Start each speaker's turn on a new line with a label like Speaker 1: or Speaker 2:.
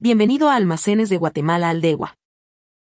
Speaker 1: Bienvenido a Almacenes de Guatemala Aldegua.